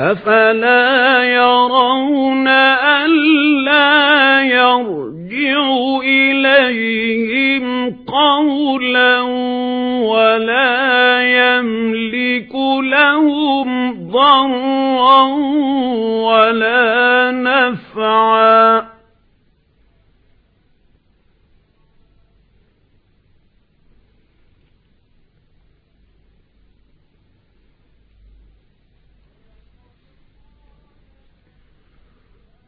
أَفَلَا يَرَوْنَ أَلَّا يَرْجِعُ إِلَيْهِمْ قَوْلًا وَلَا يَمْلِكُ لَهُمْ ضَرًّا وَلَا نَفْعًا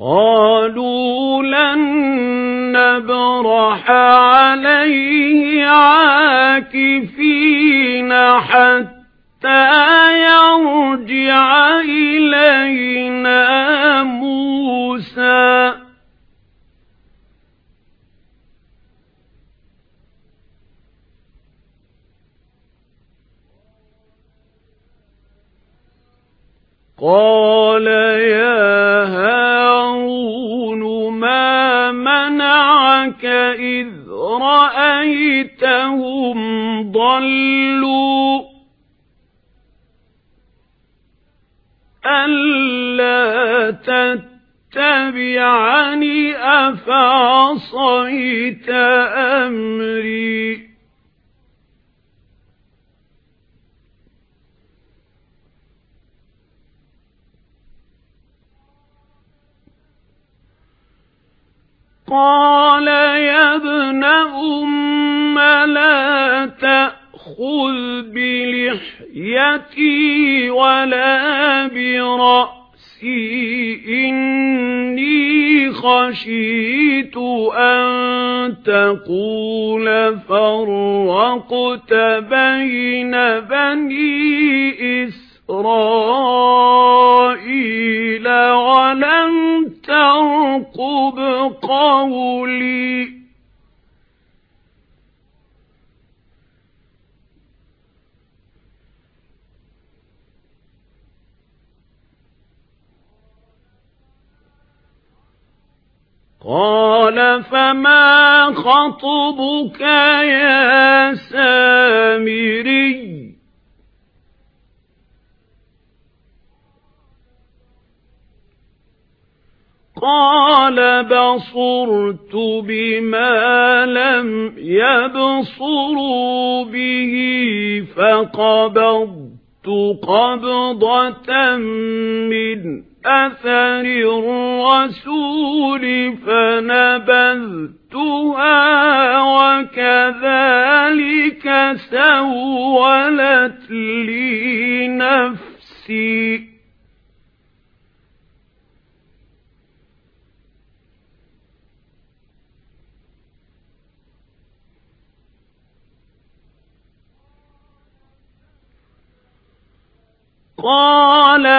قالوا لن نبرح عليه عاكفين حتى يرجع إلينا موسى. قال يا رأيتهم ضلوا ألا تتبعني أفعصيت أمري قال ابن أم لا تأخذ بلحيتي ولا برأسي إني خشيت أن تقول فرقت بين بني إسرائيل ولم ترقب قولي قال فما خطبك يا سامري؟ قال بصرت بما لم يبصروا به فقبضت قبضة من أثر الرسول فنبذتها وكذلك سولت لي نفسي قال